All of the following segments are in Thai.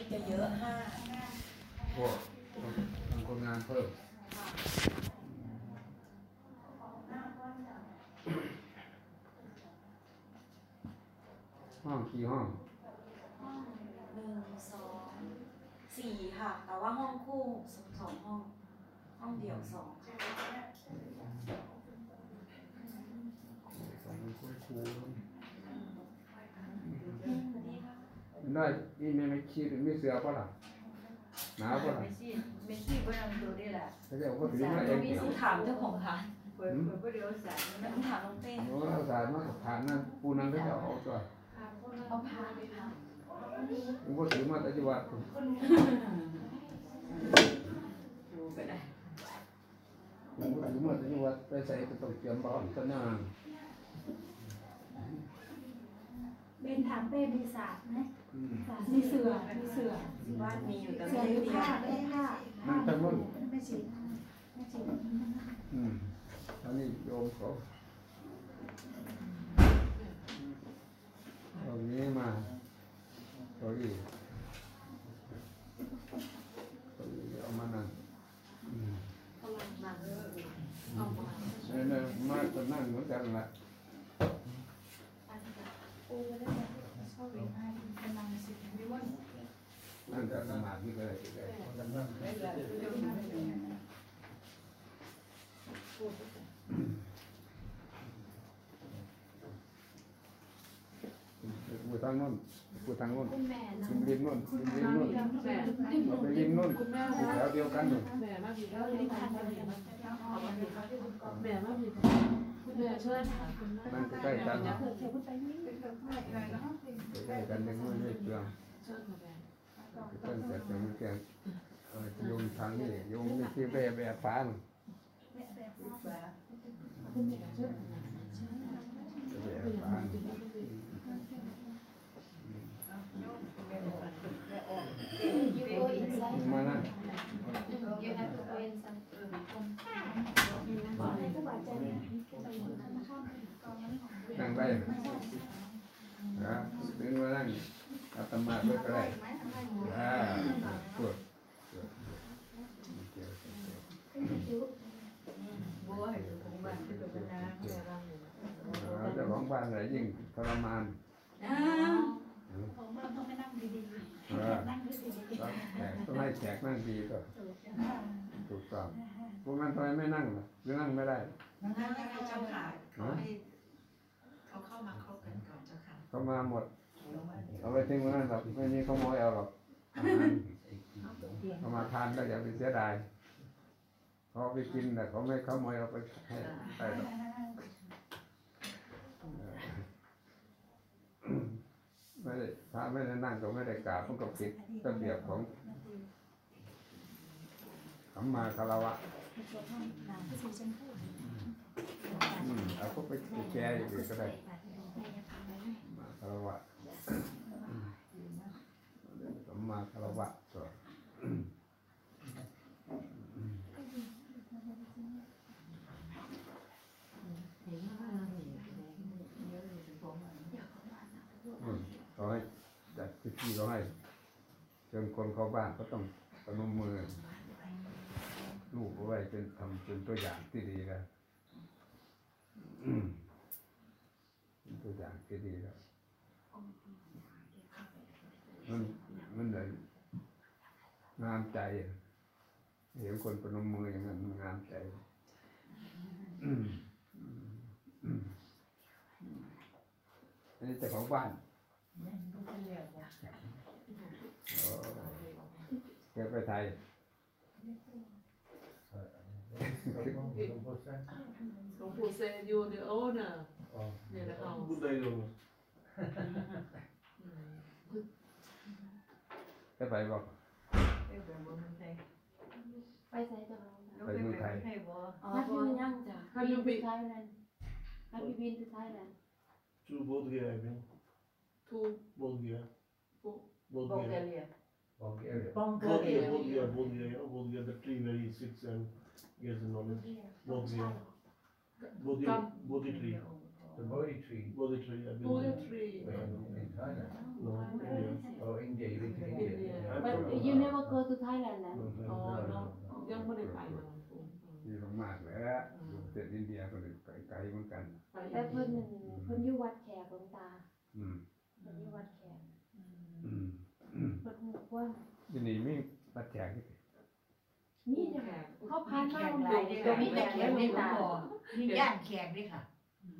ที่จะเยอะห้าพวกทำคนงานเพิ่มห้องกี่ห้องห้องหนึ่งสองสี่ค่ะ แต่ว่าห้องคู่สองสองห้อง ห้องเดี่ยวสองสองคูคู อืมสวัสดีค่ะ ได้นี่ไม่ไม่ขี้หรือไม่เสือป่ะล่ะหนาวป่ะล่ะไม่ใช่ไม่ใช่ว่าเราดูได้แหละเขาจะว่าถือมาเองมีสิถามเจ้าของร้านเปิดเปิดก็เดี๋ยวสายแล้วถามน้องเต้โอ้เราสารมาฐานนั่นปูนังเขาจะเอาตัวเอาพาไปพาผมก็ถือมาแต่จังหวัดดูก็ได้ผมก็ถือมาแต่จังหวัดไปใส่กระตุกเตรียมบ้านต้นนางเป็นถามเป้มีศาสตร์ไหมอื มศาสตร์มีเสือมีเสือบ้านมีอยู่แต่เสืไม่อได้หรือเรียผ้านไม่ได้ผ้านั่นทั้งหมดไม่ฉีดไม่ฉีดอืมอันนี้โยมเขาเอานี้มาเก้าอี้เก้าอี้เอามานั่งอืมกำลังนั่งเอามานี่นมาจะนั่งเหมือนกันละ โอ้ไม่ได้ชอบเรียนให้กำลังสิวิวัน นั่งจะสมาธิก็ได้ได้ได้แล้วเดี๋ยวนี้ไม่ได้พูดกูทางโน้นกูทางโน้นคุณแม่นะริมริมโน้นริมริมโน้นแม่เอาไปริมโน้นอยู่แถวเดียวกันอยู่แม่มาพี่แล้แล้ววลิ้ลิ้นนพัพันนกันกันเลเนี่ยยเอามาดีครับแม่มาพี่คุณแม่ช่วยถามคุณนั่งใกล้ๆกันเผื่อเผื่อคุณไปนี่ใกล้ๆกันยังไม่ได้เปลืองช่วยมาแม่ต้น เสร็จยังไม่เปลืองเอาโยมทางนี้โยมนี่ที่แบบแบบฟ้านแบบฟ้าน่ะยูโออินไซด์มานั่งยูแฮปทูโออินไซด์อะไรก็บาดใจเนี่ยไปอยู่ธนาคารนั่งได้นะถึงมานั่งอาตมาด้วยก็ได้ อ่าปวดบัวให้ดูของบ้านที่เป็นนะแม่ร่าเจ้าของบ้านไหนยิ่งทรมานของเราต้องไปนั่งดีเออๆนั่งดีต้องแขกต้องให้แขกนั่งดีก็ถูกต้องพวกนั้นทำไมไม่นั่งล่ะหรือนั่งไม่ได้ นั่งให้เจ้าค่ะขาให้เขาเข้ามาครบกันก่อนเจ้าค่ะ เขามาหมด เอาไปทิ้งไว้นั่นหรอกไม่มีขโมยเอาหรอกอาหารเขามาทานก็อย่าไปเสียดายเขาเอาไปกินแต่เขาไม่ขโมยเอาไปให้ไปหรอกเออไม่ได้พระไม่ได้นั่งก็ไม่ได้กราบมันก็ผิดระเบียบของสัมมาคารวะๆชวนห้องน้ำสีชมพูอืมเอาก็ไปแก้อย่างอื่นก็ได้มาคารวะสั มาคารวะก็อืมเขาให้จัดพิธีเขาให้เชิญคนเข้าบ้านก็ต้องปนมมือ ลูกเอาไว้เป็นทำเป็นตัวอย่างที่ดีแล้วตัวอย่างที่ดีแล้วมันมันเลย งามใจอะเห็นคนประนมมืออย่างนั้นมันงามใจอืมอืมอืมอันนี้เจ้าของบ้านโอ้แกไปไทยหลวงปู่เซยูเดโอเนอร์เนี่ยนะเอาจะไปบอก ไปแบบว่ามันไทย ไปใส่ตลอดไปเมืองไทยให้บ่อ๋อพอยั่งจ้ะ Have you been Thailand Have you been to Thailand To Bodh Gaya, I mean. to Bodh Gaya. Bo- Bodh บอกแก Gaya. เรียบอกเอเรียป้องเก Bodh เรีย Gaya, Bodh Gaya, Bodh Gaya, you know, Bodh Gaya, the tree where he sits and gets the knowledge. Bodh Gaya. Bodhi, Bodhi tree. The Bodhi tree Bodhi tree, I've been บูเด there. ทรี in, in Thailand. No, India. Oh, India, you've been to India. India. I'm you never go to Thailand นะ นะหลวงปู่ดีมากๆแล้วเสร็จอินเดียก็เลยไกลๆเหมือนกันไปแต่เพิ่นนั่นเพิ่นอยู่วัดแขกหลวงตาอืมเพิ่นอยู่วัดแขกอืมอืมเพิ่นฮู้ว่าทีนี้มีปัจจัยที่นี่เนี่ยเขาพานแขมากหหลวลางยด้วยปู่ค่ะมีมีแต่แต่แขแขกกหลวไม่งตาพอมีย่านแขกด้วยค่ะอื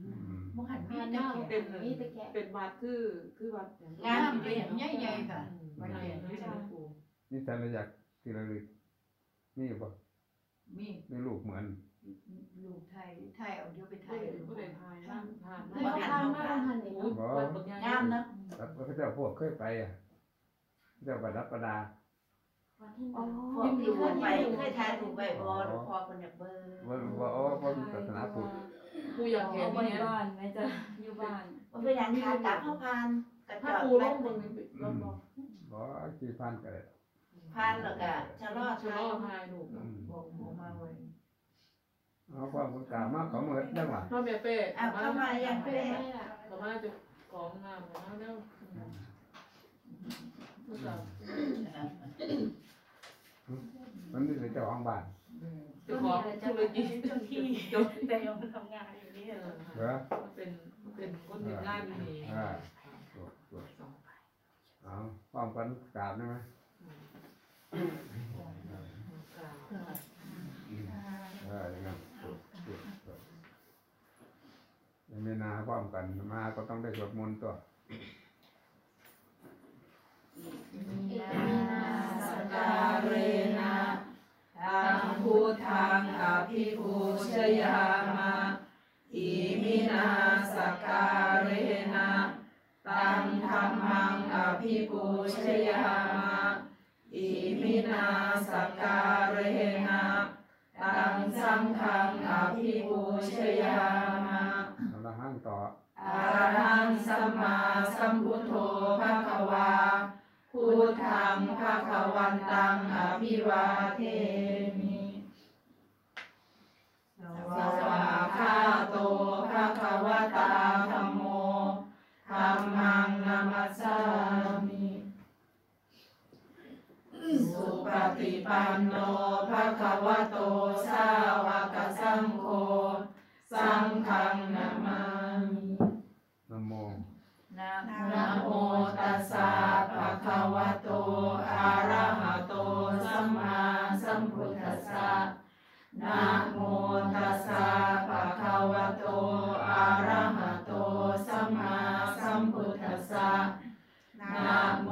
มมหันมีพานแต่มากแขเป็กนมีแต่แขกเป็นวัดคือคือวัดงานอยู่ด้วยอย่างใหญ่ๆค่ะวัดใหญ่ไม่ใช่หลวงปู่นี่แต่ละอยากที่ระลึกนี่บ่ มีมีลูกเหมือน ลูกไทยไทยเอาเดี๋ยวไปไทไม่ยได้ไม่ได้ทายนั่งทานเขาพานมากหันนี่โอ้ยเนาะวัดปัญญางามนะแล้วพระเจ้าพวกเคยไปอะเจ้าประดับประดาวัดที่ไหนอ๋อพวกที่เคยไปเคยทายถูกใบบอหลวงพ่อคนอยากเบอร์ว่าว่าอ๋อว่าศาสนาพุทธกูอยากเห็เอานไปเนี่ยบ้านไหมจ๊ะอยู่บ้านว่าเป็นอย่างคากลับเข้าพานกระจถ้าอดกูแป๊ล่บองหมึนึ่งงลองบอกบ่กี่พันก็ได้ พานแล้วก็ชะลอชะทาลยอทายหนูบอกหมูมาไว้เอาความคุณกาวมาของเมือจังหวะพ่อแม่เป้อะเข้ามาอยังเป็ไม่นได้ไหมล่ะเขามาจะของงามของเน่าผู้สาวมันนี่คือเจ้าของบ้านจะของธุรกิจเจ้าที่แต่ยังทำงานอยู่นี่เออเป็นเป็นคนมีงานดีอ่าตรวจตรวจเอาความกันกราบได้ไหม ยังไม่นาความกันมาก็ต้องได้สวดมนต์ตัวสการเรนะตังพุทธังอภิปูชยามาอิมินาสการเรนะตังธรรมังอภิปูชยามา อิมินาสการเรนะตังสังฆังอภิปูชยามาเราละห้างต่ออะระหังสัมมาสัมพุทโธภะคะวาพุทธังภะคะวันตังอภิวาเทมิสวาคาโตภะคะวะตาธัมโมธัมมังนามัสสามิ สุป ฏิปันโนภะคะวะโตสาวกสังโฆสังฆังนามามินะโมนะโมตัสสะภะคะวะโตอะระหะโตสัมมาสัมพุทธัสสะนะโมตัสสะภะคะวะโตอะระหะโตสัมมาสัมพุทธัสสะนะโม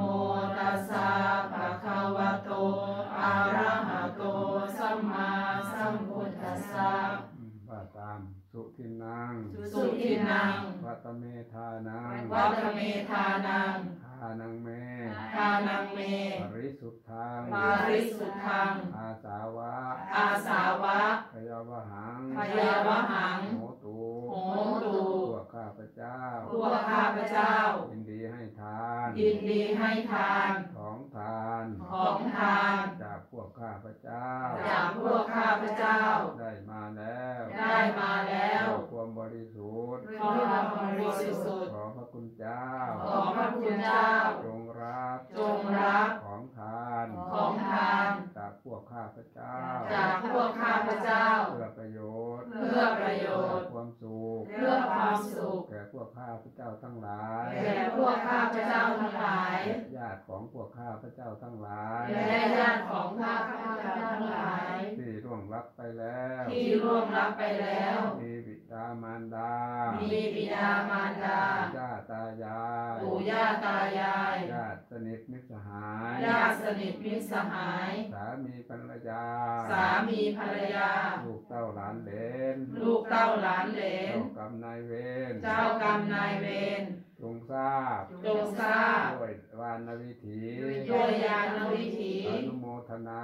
ปริสุทธังปาริสุทธัง อาสาวะ อาสาวะพยาวหังพยาวหังโหตูโหตุพวกข้าพเจ้าพวกข้าพเจ้า ยินดีให้ทาน ยินดีให้ทาน ของทาน ของทาน จากพวกข้าพเจ้า จากพวกข้าพเจ้า ได้มาแล้ว ได้มาแล้วเพื่อความบริสุทธิ์ขอพระบริสุทธิ์ ขอพระคุณเจ้า ขอพระคุณเจ้า จงรับ จงรับ ของทาน ของทาน จากพวกข้าพเจ้า จากพวกข้าพเจ้า เพื่อประโยชน์ เพื่อประโยชน์ ความสุข เพื่อความสุข แก่พวกข้าพเจ้าทั้งหลาย แก่พวกข้าพเจ้าทั้งหลาย และญาติของพวกข้าพเจ้าทั้งหลาย และญาติของข้าพเจ้าทั้งหลาย ที่ร่วงรับไปแล้ว ที่ร่วงรับ ไปแล้ว มีบิดามารดา มีบิดามารดาญาติตายายปู่ย่าตายายญาติสนิทมิตรสหายญาติสนิทมิตรสหาย สามีภรรยา สามีภรรยา ลูกเต้าหลานเหลนลูกเต้าหลานเหลนเจ้ากรรมนายเวรเจ้ากรรมนายเวรจงทราบจงทราบด้วยวานวิถีด้วยญาณวิถีอนุโมทนา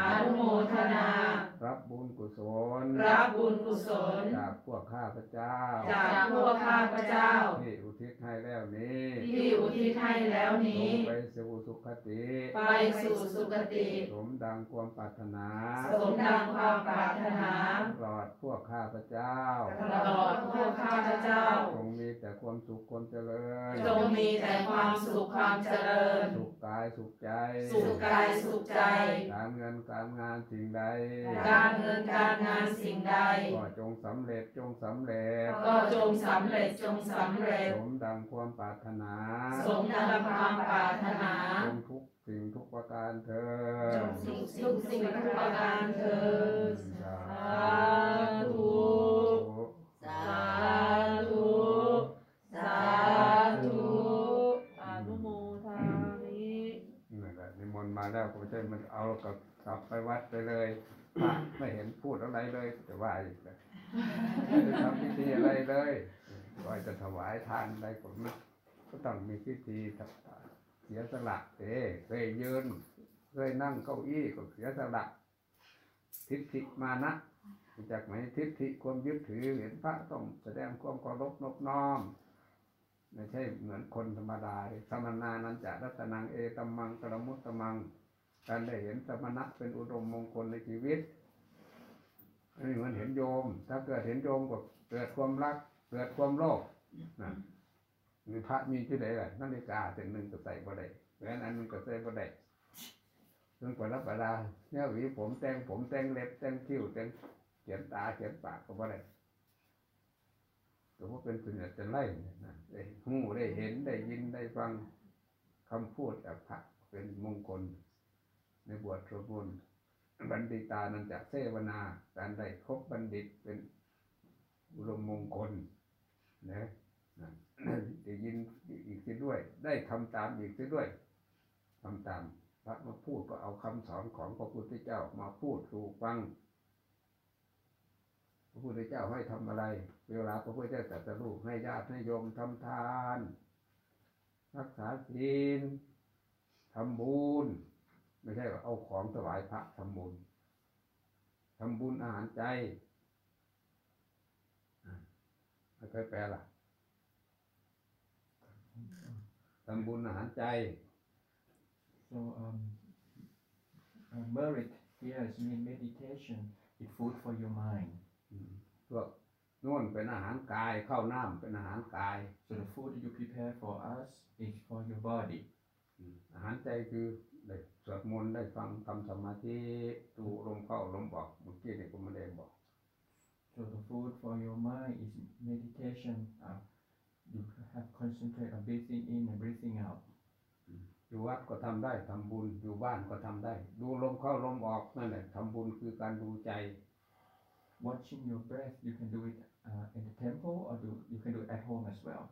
อนุโมทนารับบุญกุ ศลรับบุญกุศลจากพวกข้าพเจ้า จากพวกข้าพเจ้า ที่อุทิศให้แล้วนี้ที่อุทิศให้แล้วนี้จงไปสู่สุคติ ไปสู่สุคติ สมดังความปรารถนา สมดังความปรารถนาตลอดพวกข้าพเจ้าตลอดพวกข้าพเจ้า จงมีแต่ความสุขความเจริญ จงมีแต่ความสุขความเจริญ สุขกายสุขใจ สุขกายสุขใจ การเงินการงานสิ่งใด การเงินการงานสิ่งใด ก็จงสำเร็จจงสำเร็จ ก็จงสำเร็จจงสำเร็จสมดังความปรารถนา สมดังความปรารถนา จงทุกสิ่งทุกประการเธอจงทุกสิ่งทุกสิ่งทุกประการเถิดสาสาธุสาธุสาธุอนุโมทามินี่แหละนิมนต์มาแล้วก็ไม่ใช่มันเอากับกลับไปวัดไปเลยพระไม่เห็นพูดอะไรเลยจะว่าอีกเลยไม่ได้ทำพิธีอะไรเลย ว่าจะถวายทานอะไรก็ไม่ก็ต้องมีพิธีเสียสละเอ้เคยยืนเคยนั่งเก้าอี้ก็เสียสละทิฏฐิมานะจากไหมทิฏฐิความยึดถือเห็นพระต้องแสดงความเคารพนอบน้อมไม่ใช่เหมือนคนธรรมดาสมนานันจะรัตนังเอตัมมังกรมุตตมัง การได้เห็นสมณะเป็นอุดมมงคลในชีวิตอันนี้เหมือนเห็นโยม ถ้าเกิดเห็นโยมก็เกิดความรัก เกิดความโลภนะมีพระมีที่ไหนล่ะนาฬิกาเส้นหนึ่งก็ใส่บ่ได้แหวนอันหนึงก็ใส่บ่ได้เรื่องประดับประดาเนี่ยหวีผมแต่งผมแต่งเล็บแต่งคิ้วแต่งเขียนตาเขียนปากก็บ่ได้ก็ว่าเป็นสุญญจะไล่เนี่ยนะได้หูได้เห็นได้ยินได้ฟังคำพูดจากพระเป็นมงคล ในบวชสวดมนต์บัณฑิตานันจะเสวนา การได้คบบัณฑิตเป็นอุดมมงคล นะนะได้ยินอีกทีด้วย ได้ทำตามอีกทีด้วยทำตามพระมาพูดก็เอาคำสอนของพระพุทธเจ้ามาพูดสู่ฟัง พระพุทธเจ้าให้ทำอะไร เวลาพระพุทธเจ้าตรัสรู้ให้ญาติให้โยมทำทาน รักษาศีลทำบุญไม่ใช่ว่าเอาของถวายพระทำบุญทำบุญอาหารใจ ไม่เคยแปลล่ะทำบุญอาหารใจ So um, uh, merit here is mean meditation. It's food for your mind. อืมพวกนู่นเป็นอาหารกายข้าวน้ำเป็นอาหารกาย So the food that you prepare for us is for your body. อืมอาหารใจคือได้สวดมนต์ได้ฟังทำสมาธิดูลมเข้าลมออกเมื่อกี้นี่ก็ไม่ได้บอก So the food for your mind is meditation. Uh, you have concentrate on breathing in and breathing out. อยู่วัดก็ทำได้ทำบุญอยู่บ้านก็ทำได้ ดูลมเข้าลมออกนั่นแหละทำบุญคือการดูใจ Watching your breath, you can do it uh, in the temple or do, you can do it at home as well.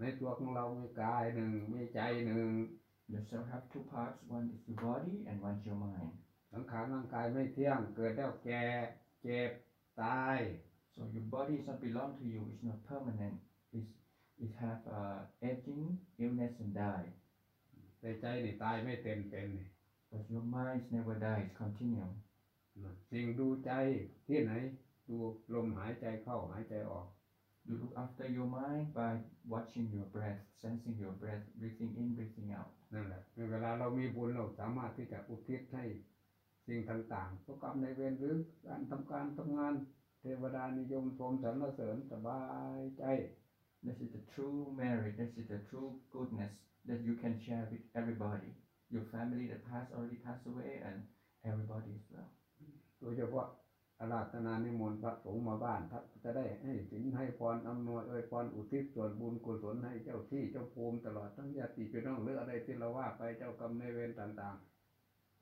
ในตัวของเรามีกายหนึ่งมีใจหนึ่ง You still have two parts. One is your body and one is your mind. สังขารร่างกายไม่เที่ยงเกิดแล้วแก่เจ็บ ตาย So your body is not belong to you. It's not permanent. It's, it have uh, aging, illness, and die. แต่ใจนี่ตายไม่เต็มเป็นนี่ But your mind never dies. Continue. นะสิ่งดูใจที่ไหน ดูลมหายใจเข้าหายใจออก You look after your mind by watching your breath, sensing your breath, breathing in, breathing out. นั่นแหละเวลาเรามีบุญเราสามารถที่จะอุทิศให้ สิ่งต่างๆพวกกรรมในเวรหรือการทำการทำงาน เทวดานิยมชมสรรเสริญสบายใจ This is the true merit. This is the true goodness that you can share with everybody. Your family that passed already passed away, and everybody as well. โดยเฉพาะอาราธนานิมนต์พระสงฆ์มาบ้านท่านจะได้ให้สินให้พรอำนวยเอ่ยพรอุทิศส่วนบุญกุศลให้เจ้าที่เจ้าภูมิตลอดทั้งญาติพี่น้องหรืออะไรที่เราว่าไปเจ้ากรรมในายเวรต่างๆ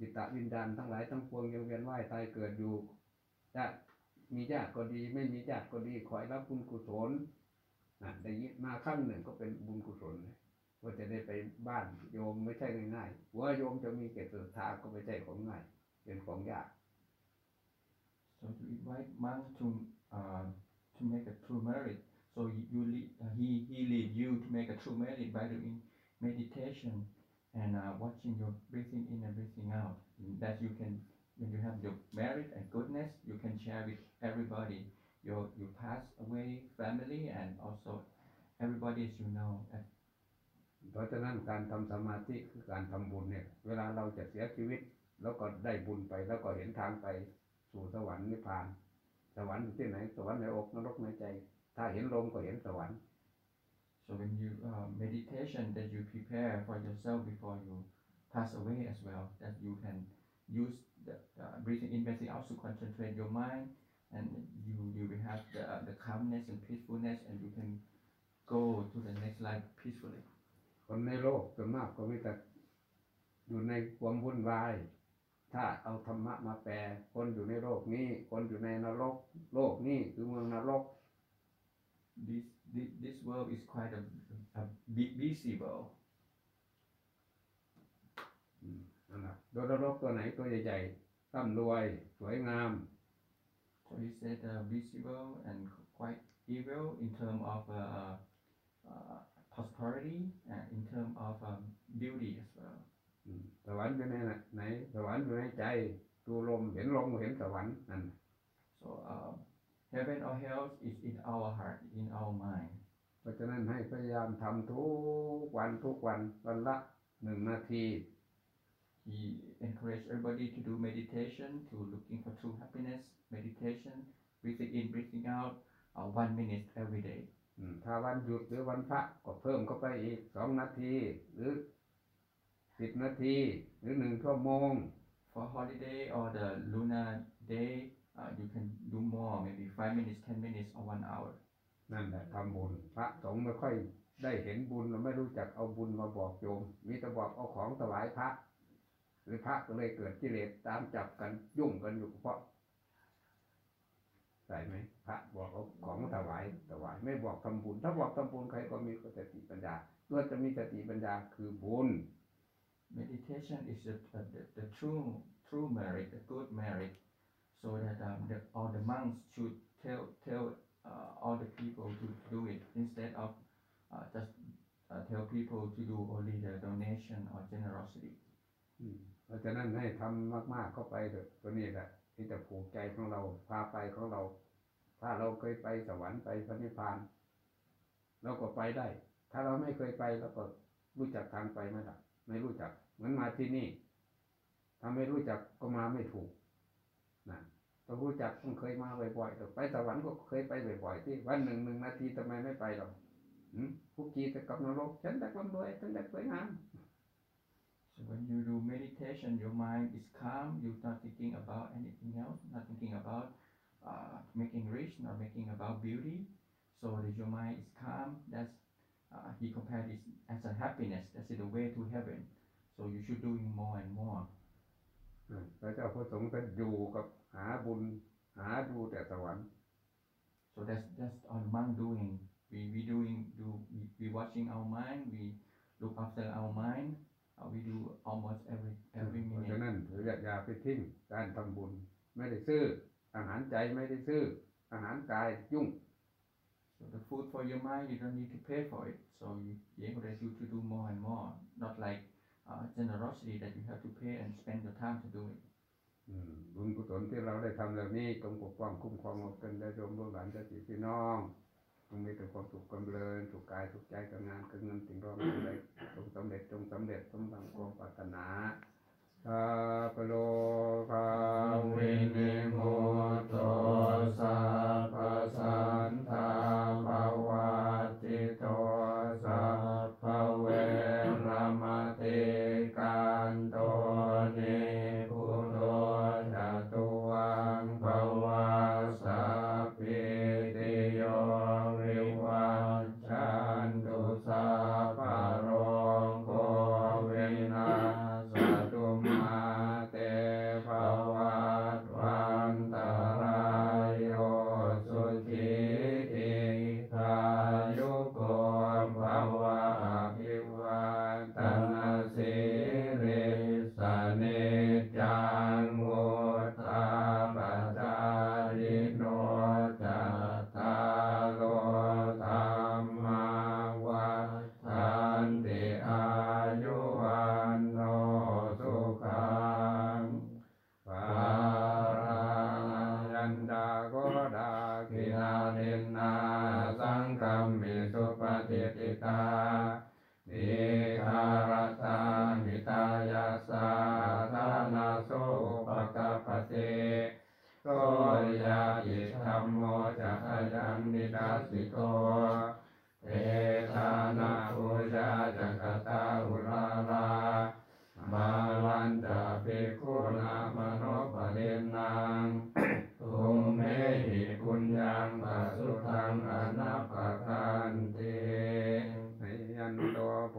จิตตวิญญาณทั้งหลายทั้งปวงยังเวียนว่ายตายเกิดอยู่ญาติมีญาติก็ดี ไม่มีญาติก็ดีขอให้รับบุญกุศลนะได้ยินมาครั้งหนึ่งก็เป็นบุญกุศลเลยว่าจะได้ไปบ้านโยมไม่ใช่ง่ายๆว่าโยมจะมีเกศศรัทธาก็ไม่ใช่ของง่ายเป็นของยาก So to invite monk to uh, to make a true merit. So you, you lead, uh, he he lead you to make a true merit by doing meditation and uh, watching your breathing in and breathing out. That you can when you have your merit and goodness, you can share with everybody. Your your past away family and also everybody as you know. And ตราะฉะนั้นการทำสมาธิคือการทำบุญเนี่ยเวลาเราจะเสียชีวิต แล้วก็ได้บุญไปแล้วก็เห็นทางไปสู่สวรรค์นิพพาน สวรรค์อยู่ที่ไหน สวรรค์ในอกนรกในใจ ถ้าเห็นลมก็เห็นสวรรค์ So when you uh, meditation, that you prepare for yourself before you pass away as well. That you can use the uh, breathing in, breathing out to concentrate your mind, and you you will have the the calmness and peacefulness, and you can go to the next life peacefully. คนในโลกส่วนมากก็มีแต่อยู่ในความวุ่นวาย ถ้าเอาธรรมะมาแปลคนอยู่ในโลกนี้ คนอยู่ในนรก โลกนี้คือเมืองนรก This this, this world is quite a, a bu- busy world. อืมนั่นแหละโดยนรกตัวไหนตัวใหญ่ๆร่ำรวย สวยงาม So he said uh, busy world and quite evil in terms of uh, uh, prosperity and in terms of um, beauty as well. อืมสวรรค์อยู่ในไหน สวรรค์อยู่ในใจ ดูลมเห็นลมก็เห็นสวรรค์นั่น So um, heaven or hell is in our heart, in our mind. เพราะฉะนั้นให้พยายามทำทุกวันทุกวันวันละหนึ่งนาที He encouraged everybody to do meditation, to looking for true happiness, meditation, breathing in, breathing out, uh, one minute every day. อืมถ้าวันหยุดหรือวันพระก็เพิ่มเข้าไปอีกสองนาที หรือสิบนาที หรือหนึ่งชั่วโมง For holiday or the lunar day, uh, you can do more, maybe five minutes, ten minutes, or one hour. นั่นแหละทำบุญพระสงฆ์ไม่ค่อยได้เห็นบุญเราไม่รู้จักเอาบุญมาบอกโยม มีแต่บอกเอาของถวายพระ หรือพระก็เลยเกิดกิเลสตามจับกันยุ่งกันอยู่เพราะใช่ไหมพระบอกเอาของถวายถวาย ไม่บอกทำบุญ ถ้าบอกทำบุญใครก็มีสติปัญญาตัวจะมีสติปัญญาคือบุญ Meditation is the, the, the, the true true merit, the good merit, so that um, the, all the monks should tell tell uh, all the people to do it instead of uh, just uh, tell people to do only the donation or generosity. อืมเพราะฉะนั้นให้ทำมากๆเข้าไปเถอะตัวนี้แหละที่จะผูกใจของเราพาไปของเรา ถ้าเราเคยไปสวรรค์ไปพระนิพพานเราก็ไปได้ ถ้าเราไม่เคยไปเราก็รู้จักทางไปไหมล่ะไม่รู้จักเหมือนมาที่นี่ถ้าไม่รู้จักก็มาไม่ถูก ต้องรู้จักต้องเคยมาบ่อยๆแต่ไปสวรรค์ก็เคยไปบ่อยๆที่วันหนึ่งหนึ่งนาทีทำไมไม่ไปหรอกหืมคุกคีแต่กับนรกฉันอยากร่ำรวยฉันอยากสวยงาม So when you do meditation, your mind is calm. You're not thinking about anything else. Not thinking about uh, making rich, not making about beauty. So that your mind is calm. That's uh, he compared it as a happiness. That's the way to heaven. So you should doing more and more. อืมพระเจ้าพระสงฆ์ท่านอยู่กับ หาบุญหาดูแต่สวรรค์ So that's that's all monk doing. We we doing do we, we watching our mind. We look after our mind. Uh, we do almost every every เพราะฉะ minute. นั้นถืออย่าอย่าไปทิ้งการทำบุญ ไม่ได้ซื้อ อาหารใจไม่ได้ซื้อ อาหารกายยุ่ง So the food for your mind, you don't need to pay for it. So you, he encourage you to do more and more, not like uh, generosity that you have to pay and spend your time to do it. บุญกุศลที่เราได้ทำเหล่านี้จงปกป้องคุ้มครองเราเป็นได้รวมลูกหลานจ้าสีพี่น้องจงมีแต่ความสุขความเจริญสุขกายสุขใจกับงานกับเงินสิ่งรองสิ่งใดจงสำเร็จจงสำเร็จสมดังความปรารถนาสาปโลภาวินิโมโตสัพพสันธาภาว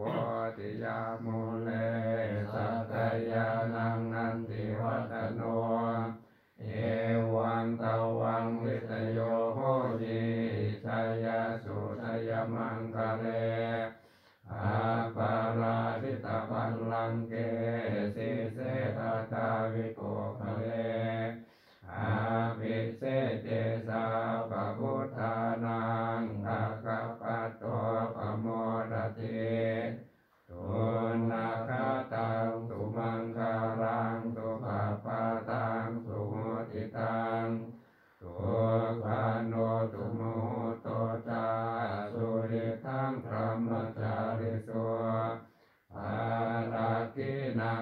โพธิยามูเลสัตยานัง พรหมจาริโสอารากินัง